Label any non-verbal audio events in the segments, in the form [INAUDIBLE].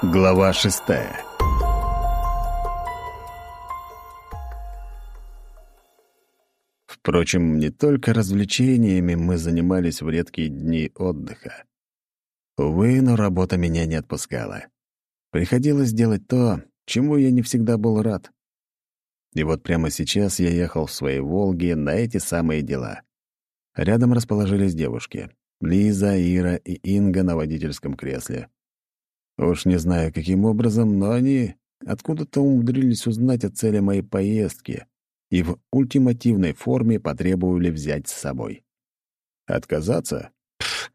Глава шестая Впрочем, не только развлечениями мы занимались в редкие дни отдыха. Увы, но работа меня не отпускала. Приходилось делать то, чему я не всегда был рад. И вот прямо сейчас я ехал в своей «Волге» на эти самые дела. Рядом расположились девушки — Лиза, Ира и Инга на водительском кресле. Уж не знаю, каким образом, но они откуда-то умудрились узнать о цели моей поездки и в ультимативной форме потребовали взять с собой. Отказаться? Пф,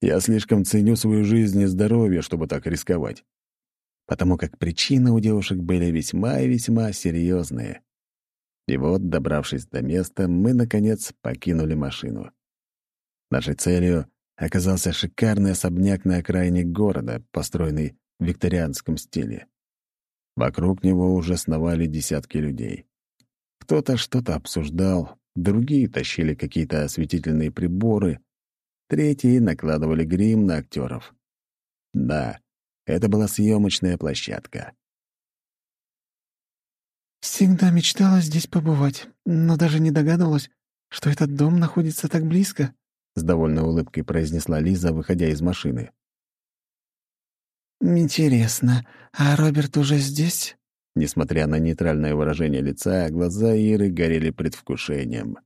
я слишком ценю свою жизнь и здоровье, чтобы так рисковать. Потому как причины у девушек были весьма и весьма серьезные. И вот, добравшись до места, мы, наконец, покинули машину. Нашей целью оказался шикарный особняк на окраине города, построенный в викторианском стиле. Вокруг него уже сновали десятки людей. Кто-то что-то обсуждал, другие тащили какие-то осветительные приборы, третьи накладывали грим на актеров. Да, это была съемочная площадка. «Всегда мечтала здесь побывать, но даже не догадывалась, что этот дом находится так близко», — с довольной улыбкой произнесла Лиза, выходя из машины. «Интересно, а Роберт уже здесь?» Несмотря на нейтральное выражение лица, глаза Иры горели предвкушением.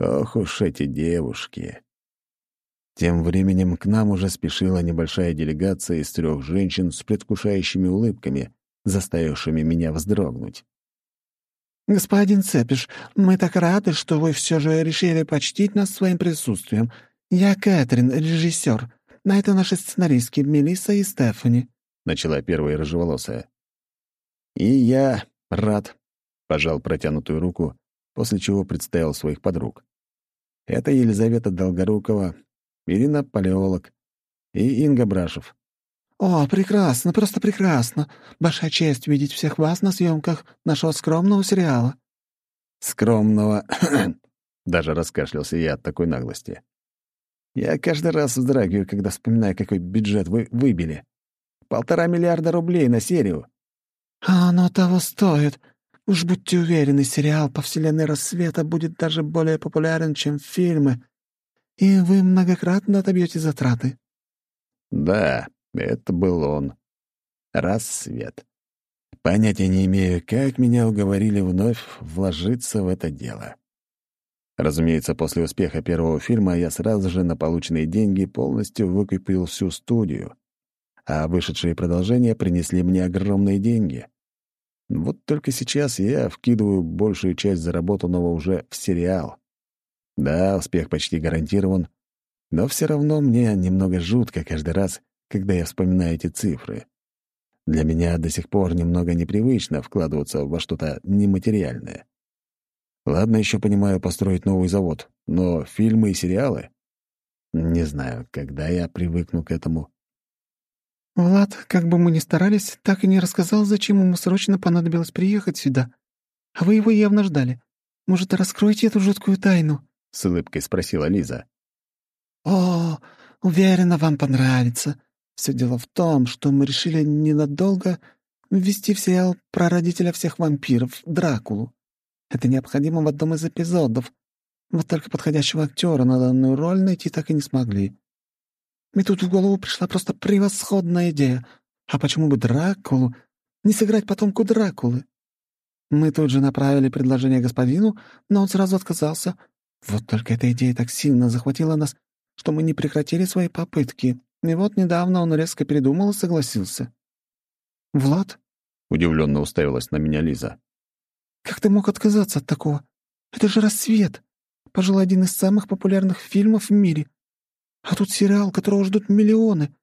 Ох уж эти девушки! Тем временем к нам уже спешила небольшая делегация из трех женщин с предвкушающими улыбками, заставившими меня вздрогнуть. «Господин Цепиш, мы так рады, что вы все же решили почтить нас своим присутствием. Я Кэтрин, режиссер. На это наши сценаристки Мелисса и Стефани», — начала первая рыжеволосая. «И я рад», — пожал протянутую руку, после чего представил своих подруг. Это Елизавета Долгорукова, Ирина Палеолог и Инга Брашев. «О, прекрасно, просто прекрасно. Большая честь видеть всех вас на съемках нашего скромного сериала». «Скромного...» [CLEARS THROAT] Даже раскашлялся я от такой наглости. «Я каждый раз вздрагиваю, когда вспоминаю, какой бюджет вы выбили. Полтора миллиарда рублей на серию. «А оно того стоит. Уж будьте уверены, сериал по вселенной рассвета будет даже более популярен, чем фильмы, и вы многократно отобьете затраты». Да, это был он. Рассвет. Понятия не имею, как меня уговорили вновь вложиться в это дело. Разумеется, после успеха первого фильма я сразу же на полученные деньги полностью выкупил всю студию а вышедшие продолжения принесли мне огромные деньги. Вот только сейчас я вкидываю большую часть заработанного уже в сериал. Да, успех почти гарантирован, но все равно мне немного жутко каждый раз, когда я вспоминаю эти цифры. Для меня до сих пор немного непривычно вкладываться во что-то нематериальное. Ладно, еще понимаю построить новый завод, но фильмы и сериалы? Не знаю, когда я привыкну к этому. «Влад, как бы мы ни старались, так и не рассказал, зачем ему срочно понадобилось приехать сюда. А вы его явно ждали. Может, раскроете эту жуткую тайну?» — с улыбкой спросила Лиза. «О, уверена, вам понравится. Все дело в том, что мы решили ненадолго ввести в сериал про родителя всех вампиров, Дракулу. Это необходимо в одном из эпизодов. Вот только подходящего актера на данную роль найти так и не смогли. Мне тут в голову пришла просто превосходная идея. А почему бы Дракулу не сыграть потомку Дракулы? Мы тут же направили предложение господину, но он сразу отказался. Вот только эта идея так сильно захватила нас, что мы не прекратили свои попытки. И вот недавно он резко передумал и согласился. «Влад?» — удивленно уставилась на меня Лиза. «Как ты мог отказаться от такого? Это же «Рассвет». Пожалуй, один из самых популярных фильмов в мире. А тут сериал, которого ждут миллионы.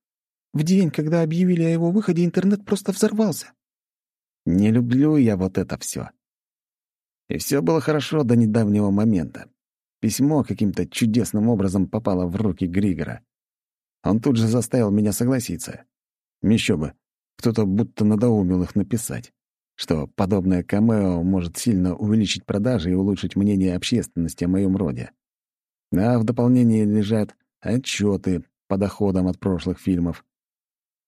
В день, когда объявили о его выходе, интернет просто взорвался. Не люблю я вот это все. И все было хорошо до недавнего момента. Письмо каким-то чудесным образом попало в руки Григора. Он тут же заставил меня согласиться. Еще бы, кто-то будто надоумил их написать, что подобное камео может сильно увеличить продажи и улучшить мнение общественности о моем роде. А в дополнение лежат отчеты по доходам от прошлых фильмов.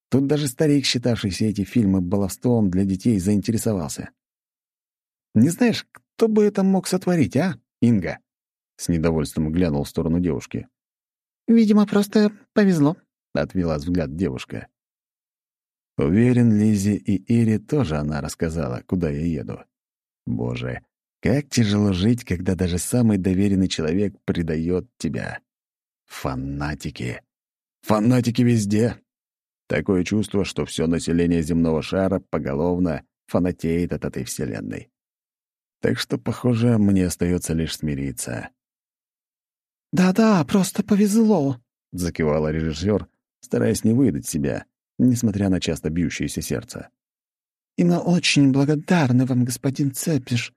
Тут даже старик, считавшийся эти фильмы баловством для детей, заинтересовался. «Не знаешь, кто бы это мог сотворить, а, Инга?» С недовольством глянул в сторону девушки. «Видимо, просто повезло», — отвела взгляд девушка. Уверен, Лизе и Ире тоже она рассказала, куда я еду. Боже, как тяжело жить, когда даже самый доверенный человек предает тебя. Фанатики. Фанатики везде. Такое чувство, что все население земного шара поголовно фанатеет от этой вселенной. Так что, похоже, мне остается лишь смириться. «Да-да, просто повезло», — закивала режиссер, стараясь не выдать себя, несмотря на часто бьющееся сердце. «И мы очень благодарны вам, господин Цепиш.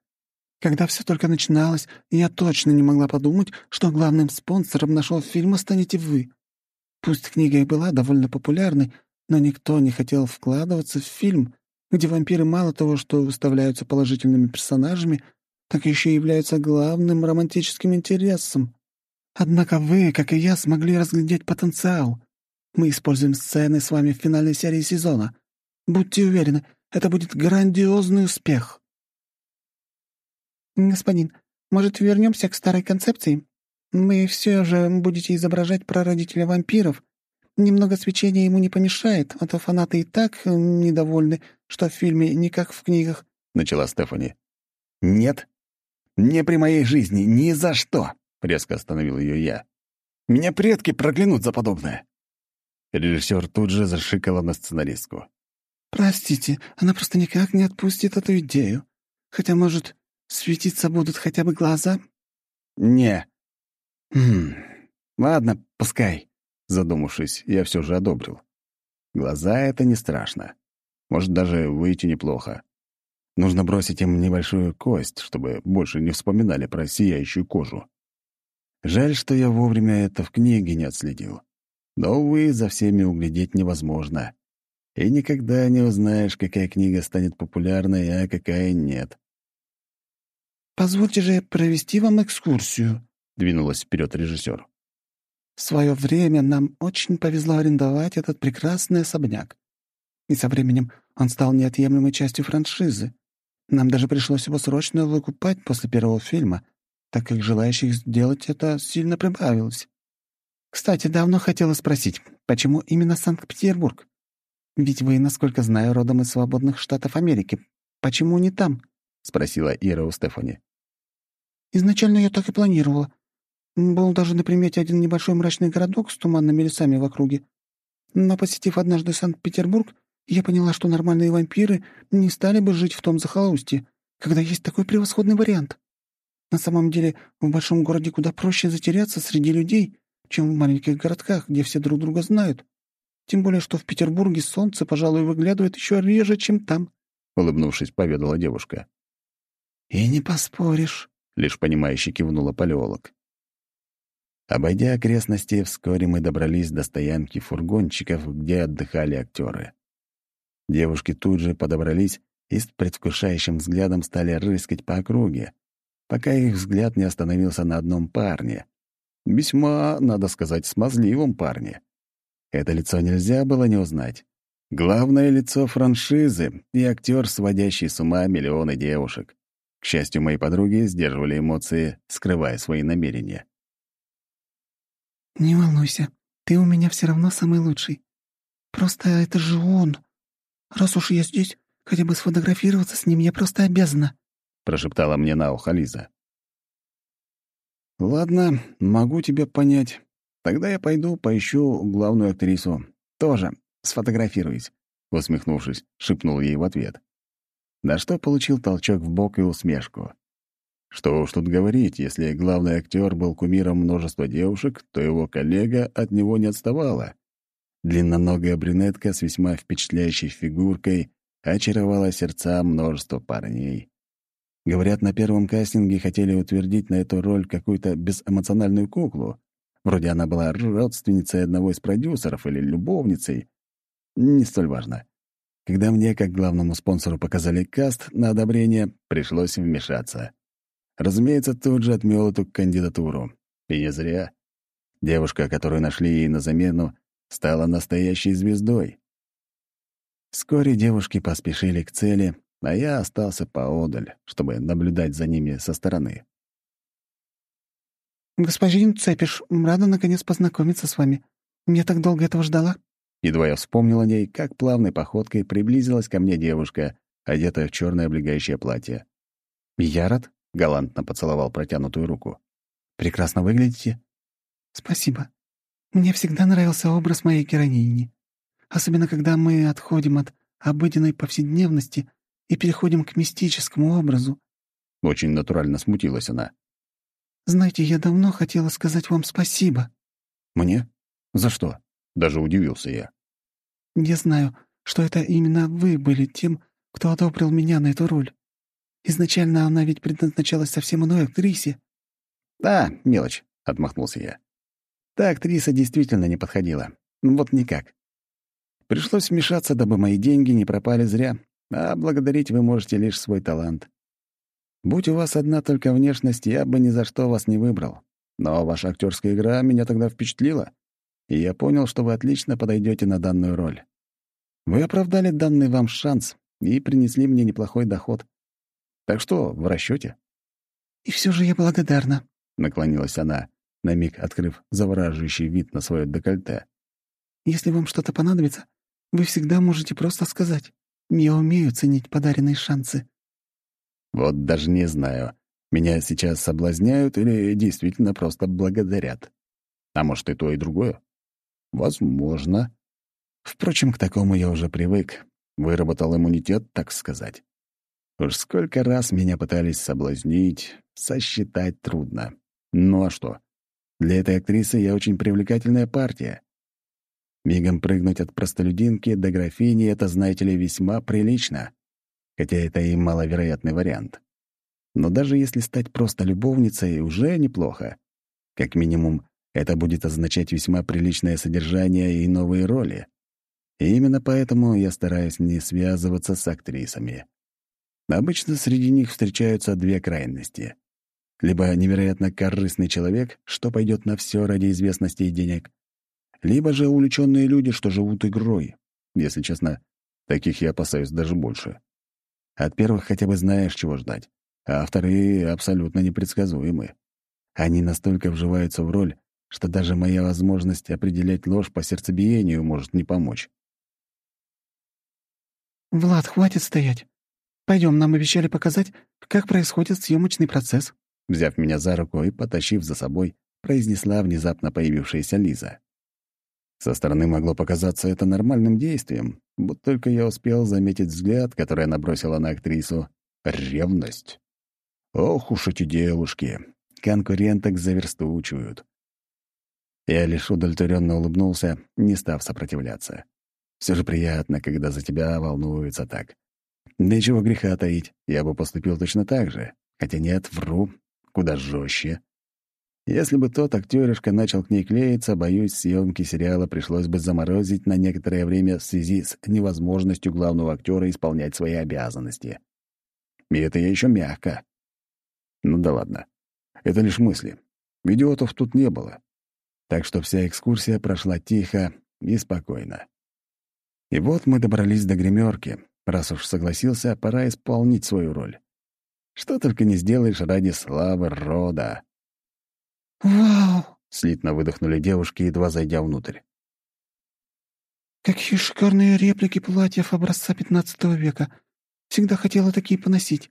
Когда все только начиналось, я точно не могла подумать, что главным спонсором нашего фильма станете вы. Пусть книга и была довольно популярной, но никто не хотел вкладываться в фильм, где вампиры мало того, что выставляются положительными персонажами, так еще и являются главным романтическим интересом. Однако вы, как и я, смогли разглядеть потенциал. Мы используем сцены с вами в финальной серии сезона. Будьте уверены, это будет грандиозный успех. Господин, может, вернемся к старой концепции? Мы все же будете изображать прародителя вампиров. Немного свечения ему не помешает, а то фанаты и так э, недовольны, что в фильме не как в книгах», — начала Стефани. «Нет, не при моей жизни, ни за что!» — резко остановил ее я. «Меня предки проклянут за подобное!» Режиссер тут же зашикала на сценаристку. «Простите, она просто никак не отпустит эту идею. Хотя, может, светиться будут хотя бы глаза?» «Не. Хм. Ладно, пускай». Задумавшись, я все же одобрил. Глаза — это не страшно. Может даже выйти неплохо. Нужно бросить им небольшую кость, чтобы больше не вспоминали про сияющую кожу. Жаль, что я вовремя это в книге не отследил. Но, увы, за всеми углядеть невозможно. И никогда не узнаешь, какая книга станет популярной, а какая нет. «Позвольте же провести вам экскурсию», — двинулась вперед режиссер. В свое время нам очень повезло арендовать этот прекрасный особняк. И со временем он стал неотъемлемой частью франшизы. Нам даже пришлось его срочно выкупать после первого фильма, так как желающих сделать это сильно прибавилось. Кстати, давно хотела спросить, почему именно Санкт-Петербург? Ведь вы, насколько знаю, родом из свободных штатов Америки. Почему не там? — спросила Ира у Стефани. «Изначально я так и планировала. Был даже на примете один небольшой мрачный городок с туманными лесами в округе. Но, посетив однажды Санкт-Петербург, я поняла, что нормальные вампиры не стали бы жить в том захолустье, когда есть такой превосходный вариант. На самом деле, в большом городе куда проще затеряться среди людей, чем в маленьких городках, где все друг друга знают. Тем более, что в Петербурге солнце, пожалуй, выглядывает еще реже, чем там», — улыбнувшись, поведала девушка. «И не поспоришь», — лишь понимающе кивнула палеолог. Обойдя окрестности, вскоре мы добрались до стоянки фургончиков, где отдыхали актеры. Девушки тут же подобрались и с предвкушающим взглядом стали рыскать по округе, пока их взгляд не остановился на одном парне. Весьма, надо сказать, смазливом парне. Это лицо нельзя было не узнать. Главное лицо франшизы и актер, сводящий с ума миллионы девушек. К счастью, мои подруги сдерживали эмоции, скрывая свои намерения. «Не волнуйся, ты у меня все равно самый лучший. Просто это же он. Раз уж я здесь, хотя бы сфотографироваться с ним я просто обязана», — прошептала мне на ухо Лиза. «Ладно, могу тебя понять. Тогда я пойду поищу главную актрису. Тоже сфотографируюсь», — усмехнувшись, шепнул ей в ответ на что получил толчок в бок и усмешку. Что уж тут говорить, если главный актер был кумиром множества девушек, то его коллега от него не отставала. Длинноногая брюнетка с весьма впечатляющей фигуркой очаровала сердца множества парней. Говорят, на первом кастинге хотели утвердить на эту роль какую-то безэмоциональную куклу. Вроде она была родственницей одного из продюсеров или любовницей. Не столь важно. Когда мне, как главному спонсору, показали каст на одобрение, пришлось вмешаться. Разумеется, тут же отмел эту кандидатуру. И не зря. Девушка, которую нашли ей на замену, стала настоящей звездой. Вскоре девушки поспешили к цели, а я остался поодаль, чтобы наблюдать за ними со стороны. «Господин Цепиш, рада наконец познакомиться с вами. Я так долго этого ждала». Едва я вспомнил о ней, как плавной походкой приблизилась ко мне девушка, одетая в черное облегающее платье. «Я рад», — галантно поцеловал протянутую руку. «Прекрасно выглядите». «Спасибо. Мне всегда нравился образ моей героини. Особенно, когда мы отходим от обыденной повседневности и переходим к мистическому образу». Очень натурально смутилась она. «Знаете, я давно хотела сказать вам спасибо». «Мне? За что?» — даже удивился я. «Я знаю, что это именно вы были тем, кто одобрил меня на эту роль. Изначально она ведь предназначалась совсем иной актрисе». «Да, мелочь», — отмахнулся я. «Та актриса действительно не подходила. Вот никак. Пришлось вмешаться, дабы мои деньги не пропали зря, а благодарить вы можете лишь свой талант. Будь у вас одна только внешность, я бы ни за что вас не выбрал. Но ваша актерская игра меня тогда впечатлила, и я понял, что вы отлично подойдете на данную роль. Вы оправдали данный вам шанс и принесли мне неплохой доход. Так что, в расчете. «И все же я благодарна», — наклонилась она, на миг открыв завораживающий вид на свое декольте. «Если вам что-то понадобится, вы всегда можете просто сказать. Я умею ценить подаренные шансы». Вот даже не знаю, меня сейчас соблазняют или действительно просто благодарят. А может, и то, и другое? Возможно. Впрочем, к такому я уже привык. Выработал иммунитет, так сказать. Уж сколько раз меня пытались соблазнить, сосчитать трудно. Ну а что? Для этой актрисы я очень привлекательная партия. Мигом прыгнуть от простолюдинки до графини — это, знаете ли, весьма прилично хотя это и маловероятный вариант. Но даже если стать просто любовницей, уже неплохо. Как минимум, это будет означать весьма приличное содержание и новые роли. И именно поэтому я стараюсь не связываться с актрисами. Обычно среди них встречаются две крайности. Либо невероятно корыстный человек, что пойдет на все ради известности и денег, либо же увлеченные люди, что живут игрой. Если честно, таких я опасаюсь даже больше. От первых хотя бы знаешь, чего ждать, а вторые абсолютно непредсказуемы. Они настолько вживаются в роль, что даже моя возможность определять ложь по сердцебиению может не помочь. «Влад, хватит стоять. Пойдем, нам обещали показать, как происходит съемочный процесс». Взяв меня за руку и потащив за собой, произнесла внезапно появившаяся Лиза. Со стороны могло показаться это нормальным действием, вот только я успел заметить взгляд, который она бросила на актрису. Ревность. Ох уж эти девушки. Конкуренток заверстучивают. Я лишь удовлетворенно улыбнулся, не став сопротивляться. Все же приятно, когда за тебя волнуются так. Да и чего греха таить, я бы поступил точно так же. Хотя нет, вру, куда жестче. Если бы тот актёришка начал к ней клеиться, боюсь, съемки сериала пришлось бы заморозить на некоторое время в связи с невозможностью главного актера исполнять свои обязанности. И это я еще мягко. Ну да ладно. Это лишь мысли. Идиотов тут не было. Так что вся экскурсия прошла тихо и спокойно. И вот мы добрались до гримерки. Раз уж согласился, пора исполнить свою роль. Что только не сделаешь ради славы рода. «Вау!» — слитно выдохнули девушки, едва зайдя внутрь. «Какие шикарные реплики платьев образца XV века! Всегда хотела такие поносить.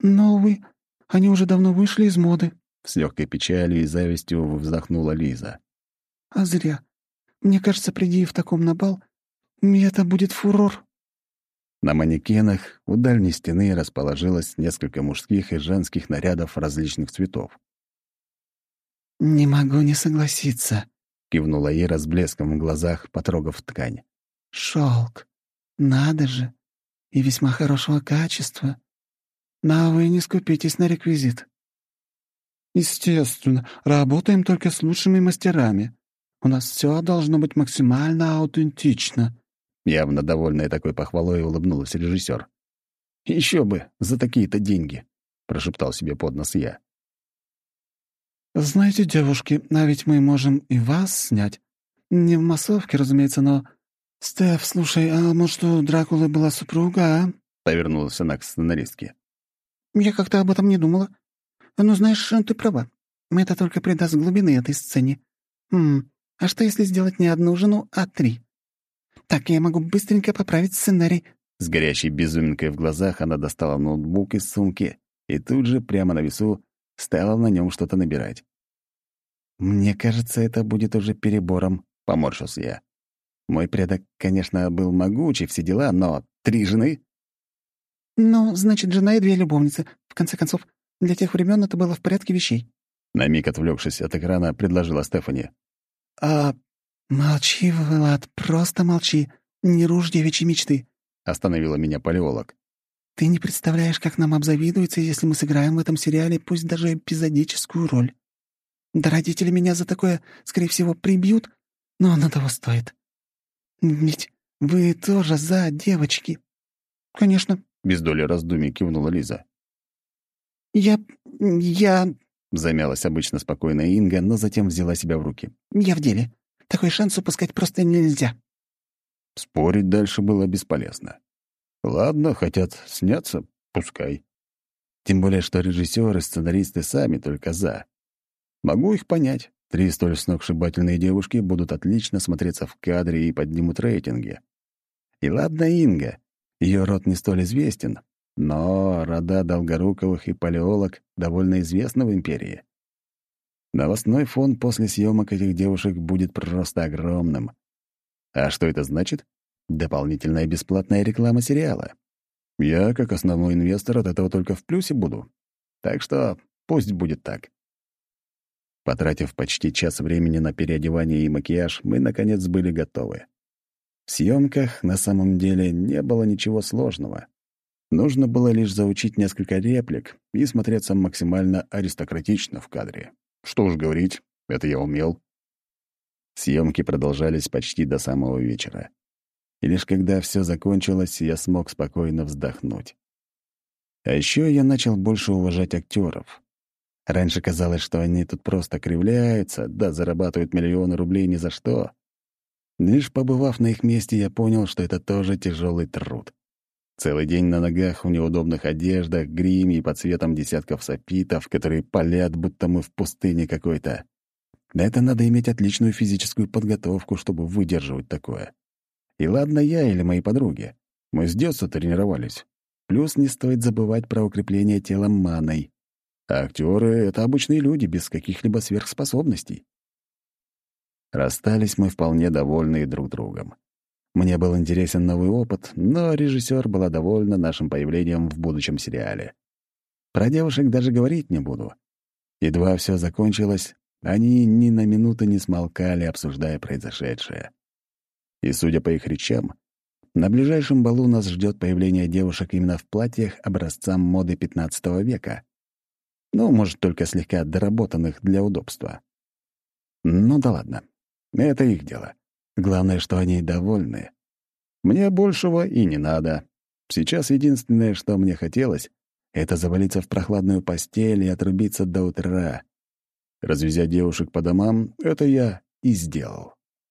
Но, увы, они уже давно вышли из моды». С легкой печалью и завистью вздохнула Лиза. «А зря. Мне кажется, приди в таком на бал, это будет фурор». На манекенах у дальней стены расположилось несколько мужских и женских нарядов различных цветов. «Не могу не согласиться», — кивнула Ира с блеском в глазах, потрогав ткань. «Шелк. Надо же. И весьма хорошего качества. Но вы не скупитесь на реквизит». «Естественно. Работаем только с лучшими мастерами. У нас все должно быть максимально аутентично». Явно довольная такой похвалой улыбнулась режиссер. Еще бы, за такие-то деньги», — прошептал себе под нос я. «Знаете, девушки, а ведь мы можем и вас снять. Не в массовке, разумеется, но «Стеф, слушай, а может, у Дракулы была супруга, а?» — повернулась она к сценаристке. «Я как-то об этом не думала. Ну, знаешь, ты права. Это только придаст глубины этой сцене. Хм, а что, если сделать не одну жену, а три? Так, я могу быстренько поправить сценарий». С горящей безуминкой в глазах она достала ноутбук из сумки и тут же, прямо на весу, стала на нем что-то набирать. «Мне кажется, это будет уже перебором», — поморщился я. Мой предок, конечно, был могучий, все дела, но три жены? Ну, значит, жена и две любовницы. В конце концов, для тех времен это было в порядке вещей. На миг отвлекшись от экрана, предложила Стефани. А молчи, Влад, просто молчи. Не рушь девичьи мечты. Остановила меня палеолог. Ты не представляешь, как нам обзавидуется, если мы сыграем в этом сериале, пусть даже эпизодическую роль. Да родители меня за такое, скорее всего, прибьют, но оно того стоит. «Ведь вы тоже за, девочки?» «Конечно», — без доли раздумий кивнула Лиза. «Я... я...» — замялась обычно спокойная Инга, но затем взяла себя в руки. «Я в деле. Такой шанс упускать просто нельзя». Спорить дальше было бесполезно. Ладно, хотят сняться — пускай. Тем более, что режиссеры и сценаристы сами только «за». Могу их понять. Три столь сногсшибательные девушки будут отлично смотреться в кадре и поднимут рейтинги. И ладно Инга, ее род не столь известен, но рода Долгоруковых и Палеолог довольно известны в империи. Новостной фон после съемок этих девушек будет просто огромным. А что это значит? Дополнительная бесплатная реклама сериала. Я, как основной инвестор, от этого только в плюсе буду. Так что пусть будет так. Потратив почти час времени на переодевание и макияж, мы, наконец, были готовы. В съемках на самом деле не было ничего сложного. Нужно было лишь заучить несколько реплик и смотреться максимально аристократично в кадре. Что уж говорить, это я умел. Съемки продолжались почти до самого вечера. И лишь когда все закончилось, я смог спокойно вздохнуть. А еще я начал больше уважать актеров. Раньше казалось, что они тут просто кривляются, да зарабатывают миллионы рублей ни за что. Лишь побывав на их месте, я понял, что это тоже тяжелый труд. Целый день на ногах в неудобных одеждах, гриме и под светом десятков сапитов, которые палят, будто мы в пустыне какой-то. Это надо иметь отличную физическую подготовку, чтобы выдерживать такое. И ладно я или мои подруги. Мы с детства тренировались. Плюс не стоит забывать про укрепление тела маной. А актеры — это обычные люди без каких-либо сверхспособностей. Расстались мы вполне довольны друг другом. Мне был интересен новый опыт, но режиссер была довольна нашим появлением в будущем сериале. Про девушек даже говорить не буду. Едва все закончилось, они ни на минуту не смолкали, обсуждая произошедшее. И, судя по их речам, на ближайшем балу нас ждет появление девушек именно в платьях образцам моды XV века. Ну, может, только слегка доработанных для удобства. Ну да ладно. Это их дело. Главное, что они довольны. Мне большего и не надо. Сейчас единственное, что мне хотелось, это завалиться в прохладную постель и отрубиться до утра. Развезя девушек по домам, это я и сделал.